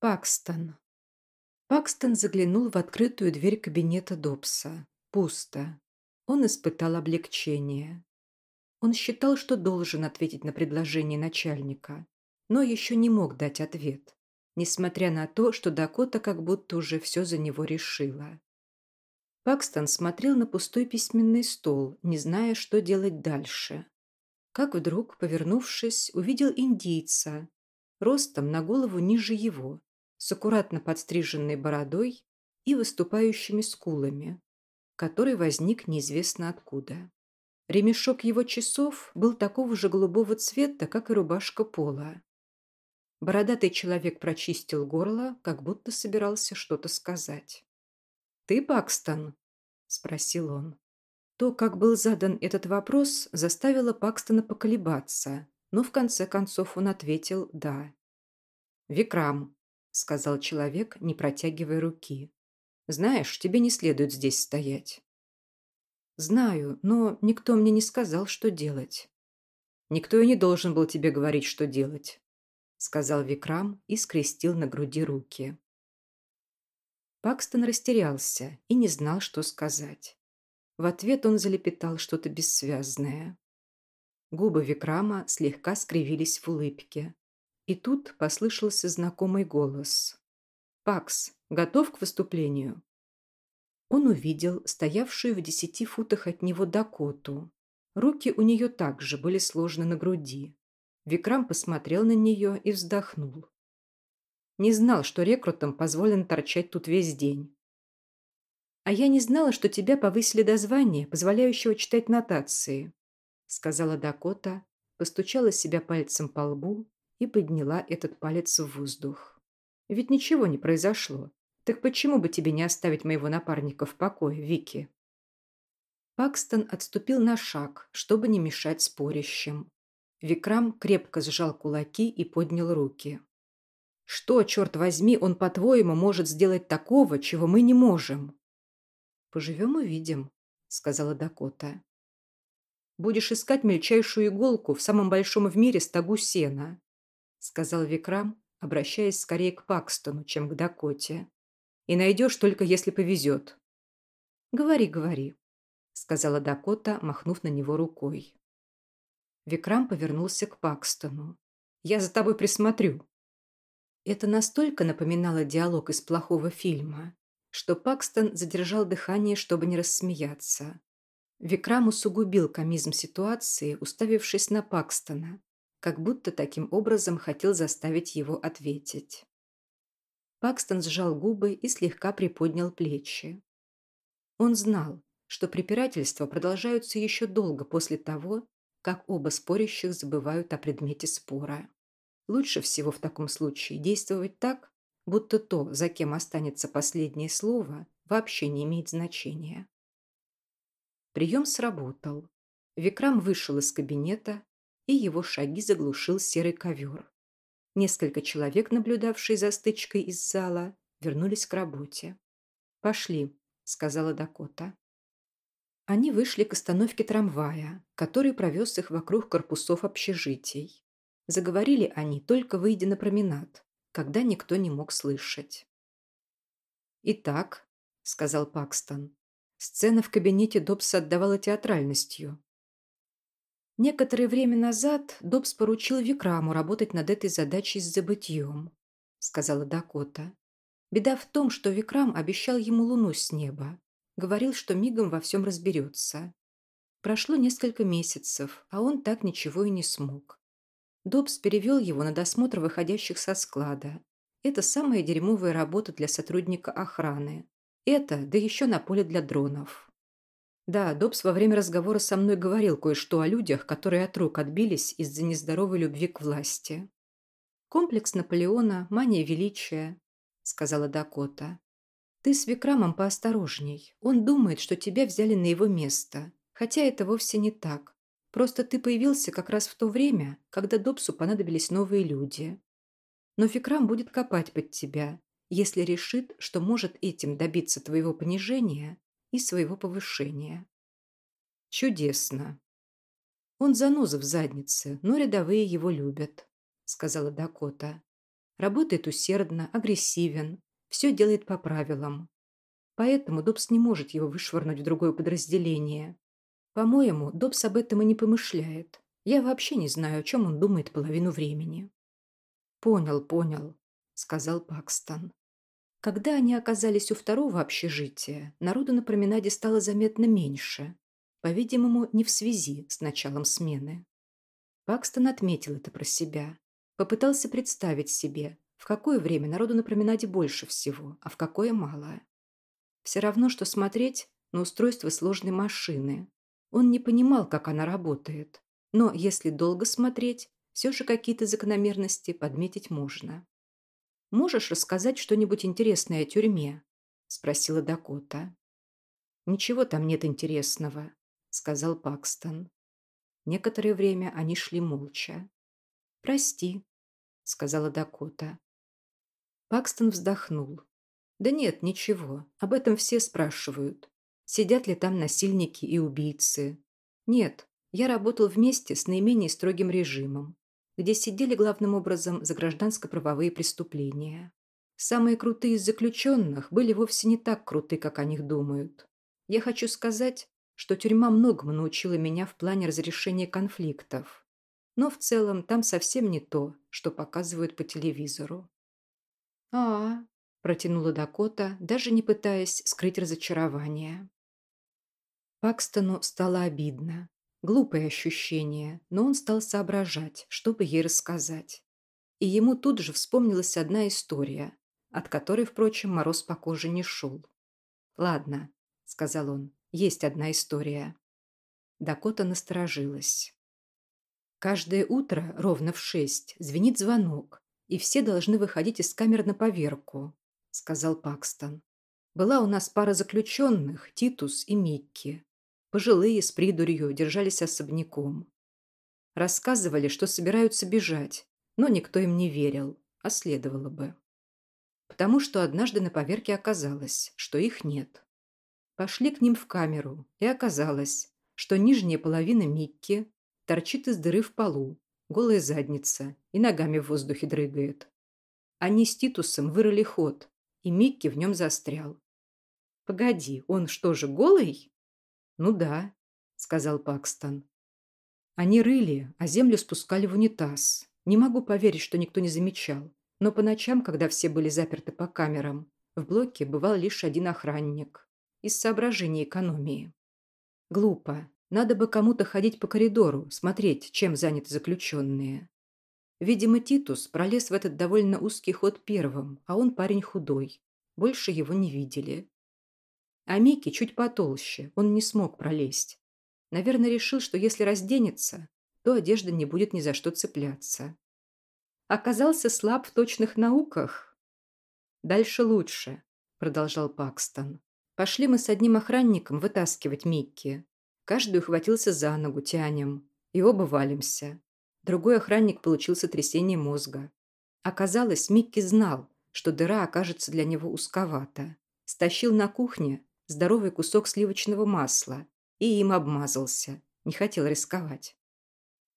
Пакстон. Пакстон заглянул в открытую дверь кабинета Добса. Пусто. Он испытал облегчение. Он считал, что должен ответить на предложение начальника, но еще не мог дать ответ, несмотря на то, что Дакота как будто уже все за него решила. Пакстон смотрел на пустой письменный стол, не зная, что делать дальше. Как вдруг, повернувшись, увидел индийца, ростом на голову ниже его, с аккуратно подстриженной бородой и выступающими скулами, который возник неизвестно откуда. Ремешок его часов был такого же голубого цвета, как и рубашка пола. Бородатый человек прочистил горло, как будто собирался что-то сказать. «Ты Пакстон?» – спросил он. То, как был задан этот вопрос, заставило Пакстона поколебаться, но в конце концов он ответил «да». «Викрам», – сказал человек, не протягивая руки. «Знаешь, тебе не следует здесь стоять». «Знаю, но никто мне не сказал, что делать». «Никто и не должен был тебе говорить, что делать», — сказал Викрам и скрестил на груди руки. Пакстон растерялся и не знал, что сказать. В ответ он залепетал что-то бессвязное. Губы Викрама слегка скривились в улыбке. И тут послышался знакомый голос. «Пакс, готов к выступлению?» Он увидел стоявшую в десяти футах от него Дакоту. Руки у нее также были сложены на груди. Викрам посмотрел на нее и вздохнул. Не знал, что рекрутам позволено торчать тут весь день. «А я не знала, что тебя повысили до звания, позволяющего читать нотации», сказала Дакота, постучала себя пальцем по лбу и подняла этот палец в воздух. «Ведь ничего не произошло. Так почему бы тебе не оставить моего напарника в покое, Вики? Пакстон отступил на шаг, чтобы не мешать спорящим. Викрам крепко сжал кулаки и поднял руки. «Что, черт возьми, он, по-твоему, может сделать такого, чего мы не можем?» «Поживем – увидим», – сказала Дакота. «Будешь искать мельчайшую иголку в самом большом в мире стогу сена», – сказал Викрам, обращаясь скорее к Пакстону, чем к Дакоте. И найдешь только, если повезет. Говори, говори, сказала Дакота, махнув на него рукой. Викрам повернулся к Пакстону. «Я за тобой присмотрю». Это настолько напоминало диалог из плохого фильма, что Пакстон задержал дыхание, чтобы не рассмеяться. Викрам усугубил комизм ситуации, уставившись на Пакстона, как будто таким образом хотел заставить его ответить. Пакстон сжал губы и слегка приподнял плечи. Он знал, что препирательства продолжаются еще долго после того, как оба спорящих забывают о предмете спора. Лучше всего в таком случае действовать так, будто то, за кем останется последнее слово, вообще не имеет значения. Прием сработал. Викрам вышел из кабинета, и его шаги заглушил серый ковер. Несколько человек, наблюдавшие за стычкой из зала, вернулись к работе. «Пошли», — сказала Дакота. Они вышли к остановке трамвая, который провез их вокруг корпусов общежитий. Заговорили они, только выйдя на променад, когда никто не мог слышать. «Итак», — сказал Пакстон, — сцена в кабинете Добса отдавала театральностью. Некоторое время назад Добс поручил Викраму работать над этой задачей с забытьем, сказала Дакота. Беда в том, что Викрам обещал ему луну с неба. Говорил, что мигом во всем разберется. Прошло несколько месяцев, а он так ничего и не смог. Добс перевел его на досмотр выходящих со склада. Это самая дерьмовая работа для сотрудника охраны. Это, да еще на поле для дронов. Да, Добс во время разговора со мной говорил кое-что о людях, которые от рук отбились из-за нездоровой любви к власти. «Комплекс Наполеона, мания величия», — сказала Дакота. «Ты с Викрамом поосторожней. Он думает, что тебя взяли на его место. Хотя это вовсе не так. Просто ты появился как раз в то время, когда Добсу понадобились новые люди. Но Викрам будет копать под тебя, если решит, что может этим добиться твоего понижения и своего повышения. Чудесно. Он заноза в заднице, но рядовые его любят, сказала Дакота. Работает усердно, агрессивен, все делает по правилам. Поэтому Добс не может его вышвырнуть в другое подразделение. По-моему, Добс об этом и не помышляет. Я вообще не знаю, о чем он думает половину времени. «Понял, понял», — сказал Пакстон. Когда они оказались у второго общежития, народу на променаде стало заметно меньше. По-видимому, не в связи с началом смены. Пакстон отметил это про себя. Попытался представить себе, в какое время народу на променаде больше всего, а в какое мало. Все равно, что смотреть на устройство сложной машины. Он не понимал, как она работает. Но если долго смотреть, все же какие-то закономерности подметить можно. «Можешь рассказать что-нибудь интересное о тюрьме?» – спросила Дакота. «Ничего там нет интересного», – сказал Пакстон. Некоторое время они шли молча. «Прости», – сказала Дакота. Пакстон вздохнул. «Да нет, ничего. Об этом все спрашивают. Сидят ли там насильники и убийцы? Нет, я работал вместе с наименее строгим режимом где сидели главным образом за гражданско-правовые преступления. Самые крутые из заключенных были вовсе не так круты, как о них думают. Я хочу сказать, что тюрьма многому научила меня в плане разрешения конфликтов. Но в целом там совсем не то, что показывают по телевизору. а, -а, -а протянула Дакота, даже не пытаясь скрыть разочарование. Пакстону стало обидно. Глупое ощущение, но он стал соображать, чтобы ей рассказать. И ему тут же вспомнилась одна история, от которой, впрочем, мороз по коже не шел. «Ладно», — сказал он, — «есть одна история». Дакота насторожилась. Каждое утро ровно в шесть звенит звонок, и все должны выходить из камер на поверку, сказал Пакстон. Была у нас пара заключенных, Титус и Микки. Пожилые с придурью держались особняком. Рассказывали, что собираются бежать, но никто им не верил, а следовало бы. Потому что однажды на поверке оказалось, что их нет. Пошли к ним в камеру, и оказалось, что нижняя половина Микки торчит из дыры в полу, голая задница и ногами в воздухе дрыгает. Они с Титусом вырыли ход, и Микки в нем застрял. «Погоди, он что же, голый?» «Ну да», — сказал Пакстон. Они рыли, а землю спускали в унитаз. Не могу поверить, что никто не замечал. Но по ночам, когда все были заперты по камерам, в блоке бывал лишь один охранник. Из соображений экономии. Глупо. Надо бы кому-то ходить по коридору, смотреть, чем заняты заключенные. Видимо, Титус пролез в этот довольно узкий ход первым, а он парень худой. Больше его не видели. А Микки чуть потолще, он не смог пролезть. Наверное, решил, что если разденется, то одежда не будет ни за что цепляться. Оказался слаб в точных науках. «Дальше лучше», – продолжал Пакстон. «Пошли мы с одним охранником вытаскивать Микки. Каждый ухватился за ногу, тянем. И оба валимся. Другой охранник получил сотрясение мозга. Оказалось, Микки знал, что дыра окажется для него узковата. Стащил на кухне, здоровый кусок сливочного масла и им обмазался. Не хотел рисковать.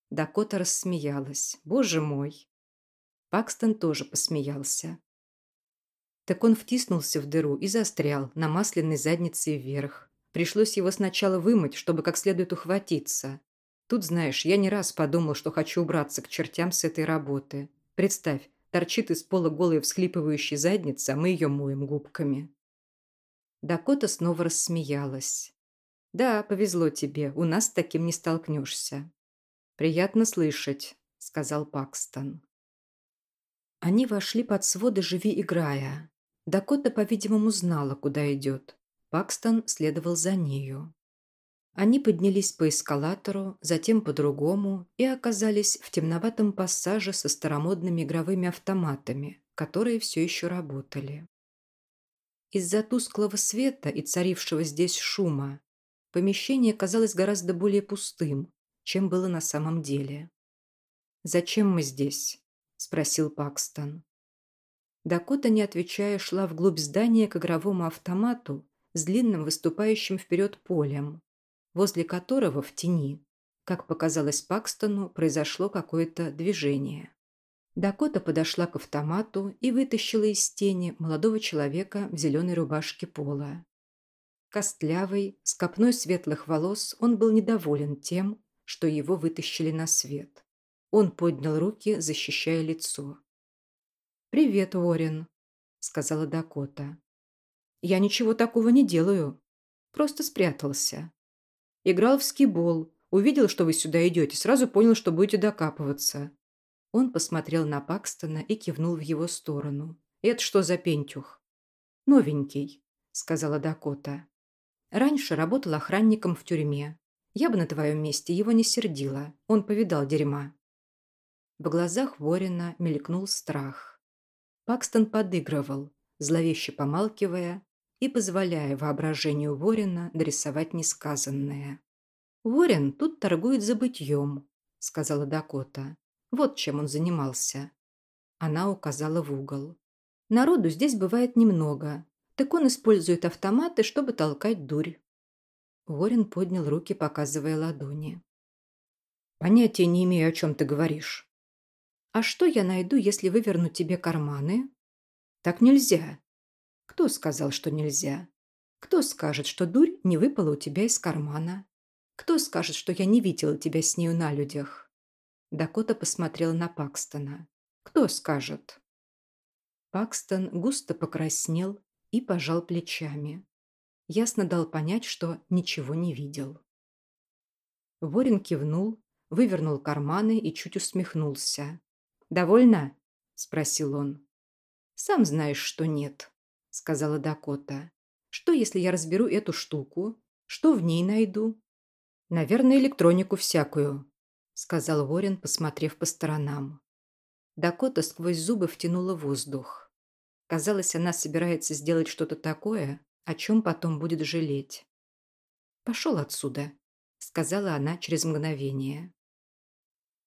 Дакота рассмеялась. «Боже мой!» Пакстон тоже посмеялся. Так он втиснулся в дыру и застрял на масляной заднице вверх. Пришлось его сначала вымыть, чтобы как следует ухватиться. Тут, знаешь, я не раз подумал, что хочу убраться к чертям с этой работы. Представь, торчит из пола голая всхлипывающая задница, а мы ее моем губками. Дакота снова рассмеялась. «Да, повезло тебе, у нас с таким не столкнешься». «Приятно слышать», — сказал Пакстон. Они вошли под своды «Живи, играя». Дакота, по-видимому, знала, куда идет. Пакстон следовал за нею. Они поднялись по эскалатору, затем по другому и оказались в темноватом пассаже со старомодными игровыми автоматами, которые все еще работали. Из-за тусклого света и царившего здесь шума помещение казалось гораздо более пустым, чем было на самом деле. «Зачем мы здесь?» – спросил Пакстон. Дакота, не отвечая, шла вглубь здания к игровому автомату с длинным выступающим вперед полем, возле которого в тени, как показалось Пакстону, произошло какое-то движение. Дакота подошла к автомату и вытащила из тени молодого человека в зеленой рубашке пола. Костлявый, с копной светлых волос, он был недоволен тем, что его вытащили на свет. Он поднял руки, защищая лицо. «Привет, Уоррен», — сказала Дакота. «Я ничего такого не делаю. Просто спрятался. Играл в скибол, увидел, что вы сюда идете, сразу понял, что будете докапываться». Он посмотрел на Пакстона и кивнул в его сторону. «Это что за пентюх?» «Новенький», — сказала Дакота. Раньше работал охранником в тюрьме. Я бы на твоем месте его не сердила. Он повидал дерьма. В глазах Ворина мелькнул страх. Пакстон подыгрывал, зловеще помалкивая и позволяя воображению Ворина дорисовать несказанное. «Ворин тут торгует забытьем», — сказала Дакота. «Вот чем он занимался». Она указала в угол. «Народу здесь бывает немного, так он использует автоматы, чтобы толкать дурь. Ворин поднял руки, показывая ладони. «Понятия не имею, о чем ты говоришь». «А что я найду, если выверну тебе карманы?» «Так нельзя». «Кто сказал, что нельзя?» «Кто скажет, что дурь не выпала у тебя из кармана?» «Кто скажет, что я не видела тебя с нею на людях?» Дакота посмотрела на Пакстона. «Кто скажет?» Пакстон густо покраснел и пожал плечами. Ясно дал понять, что ничего не видел. Ворин кивнул, вывернул карманы и чуть усмехнулся. «Довольно?» – спросил он. «Сам знаешь, что нет», – сказала Дакота. «Что, если я разберу эту штуку? Что в ней найду?» «Наверное, электронику всякую», – сказал Ворин, посмотрев по сторонам. Дакота сквозь зубы втянула воздух. Казалось, она собирается сделать что-то такое, о чем потом будет жалеть. «Пошел отсюда», — сказала она через мгновение.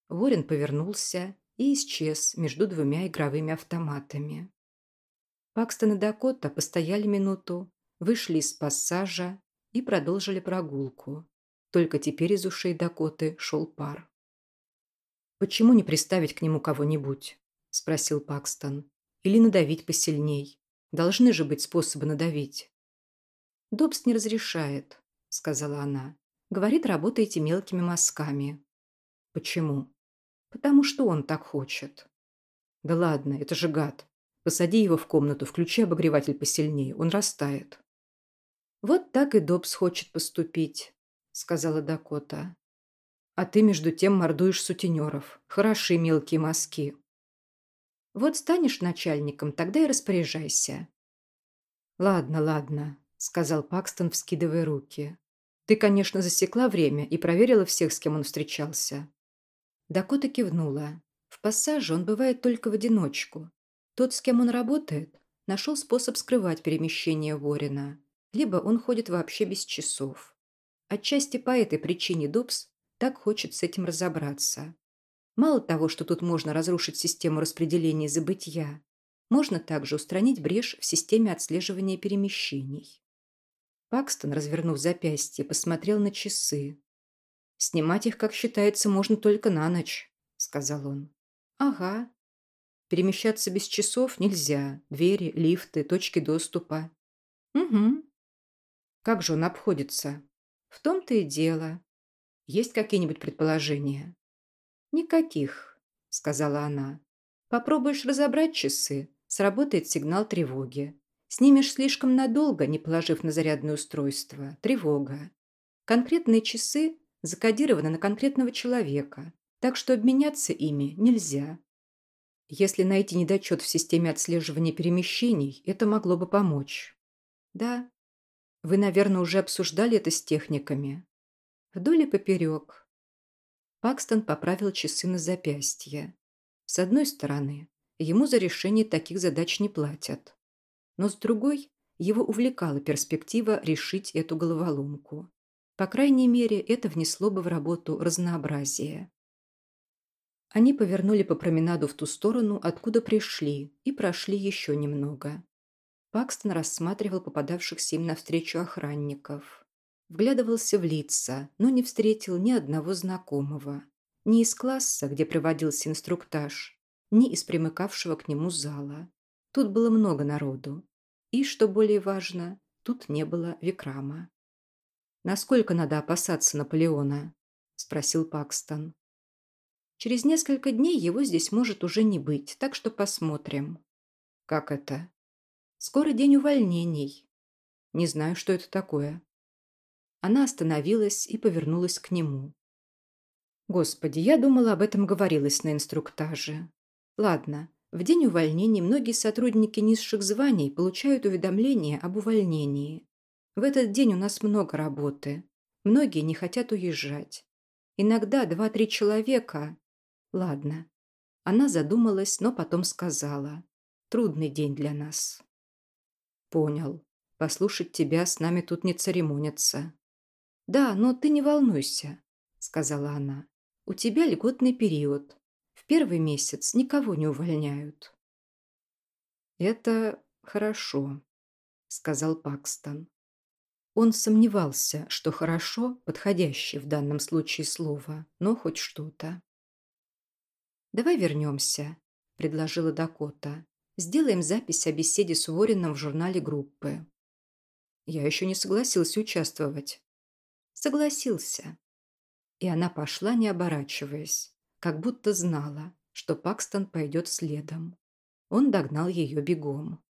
Ворин повернулся и исчез между двумя игровыми автоматами. Пакстон и Дакота постояли минуту, вышли из пассажа и продолжили прогулку. Только теперь из ушей Дакоты шел пар. «Почему не приставить к нему кого-нибудь?» – спросил Пакстон. Или надавить посильней. Должны же быть способы надавить. «Добс не разрешает», — сказала она. «Говорит, работаете мелкими мазками». «Почему?» «Потому что он так хочет». «Да ладно, это же гад. Посади его в комнату, включи обогреватель посильнее, он растает». «Вот так и Добс хочет поступить», — сказала Дакота. «А ты, между тем, мордуешь сутенеров. Хороши мелкие мазки». Вот станешь начальником, тогда и распоряжайся». «Ладно, ладно», — сказал Пакстон, вскидывая руки. «Ты, конечно, засекла время и проверила всех, с кем он встречался». Дакота кивнула. В пассаже он бывает только в одиночку. Тот, с кем он работает, нашел способ скрывать перемещение Ворина. Либо он ходит вообще без часов. Отчасти по этой причине Добс так хочет с этим разобраться. Мало того, что тут можно разрушить систему распределения забытия, можно также устранить брешь в системе отслеживания перемещений. Пакстон, развернув запястье, посмотрел на часы. «Снимать их, как считается, можно только на ночь», — сказал он. «Ага. Перемещаться без часов нельзя. Двери, лифты, точки доступа». «Угу. Как же он обходится?» «В том-то и дело. Есть какие-нибудь предположения?» «Никаких», — сказала она. «Попробуешь разобрать часы, сработает сигнал тревоги. Снимешь слишком надолго, не положив на зарядное устройство. Тревога. Конкретные часы закодированы на конкретного человека, так что обменяться ими нельзя. Если найти недочет в системе отслеживания перемещений, это могло бы помочь. Да. Вы, наверное, уже обсуждали это с техниками. Вдоль и поперек. Пакстон поправил часы на запястье. С одной стороны, ему за решение таких задач не платят. Но с другой, его увлекала перспектива решить эту головоломку. По крайней мере, это внесло бы в работу разнообразие. Они повернули по променаду в ту сторону, откуда пришли, и прошли еще немного. Пакстон рассматривал попадавшихся им навстречу охранников. Вглядывался в лица, но не встретил ни одного знакомого. Ни из класса, где проводился инструктаж, ни из примыкавшего к нему зала. Тут было много народу. И, что более важно, тут не было Викрама. «Насколько надо опасаться Наполеона?» – спросил Пакстон. «Через несколько дней его здесь может уже не быть, так что посмотрим». «Как это?» «Скоро день увольнений». «Не знаю, что это такое». Она остановилась и повернулась к нему. «Господи, я думала, об этом говорилось на инструктаже. Ладно, в день увольнений многие сотрудники низших званий получают уведомление об увольнении. В этот день у нас много работы. Многие не хотят уезжать. Иногда два-три человека... Ладно. Она задумалась, но потом сказала. Трудный день для нас. Понял. Послушать тебя с нами тут не церемонятся. Да, но ты не волнуйся, сказала она. У тебя льготный период. В первый месяц никого не увольняют. Это хорошо, сказал Пакстон. Он сомневался, что хорошо, подходящее в данном случае слово, но хоть что-то. «Давай вернемся», – предложила Дакота. «Сделаем запись о беседе с Уорреном в журнале группы». Я еще не согласился участвовать. Согласился. И она пошла, не оборачиваясь, как будто знала, что Пакстон пойдет следом. Он догнал ее бегом.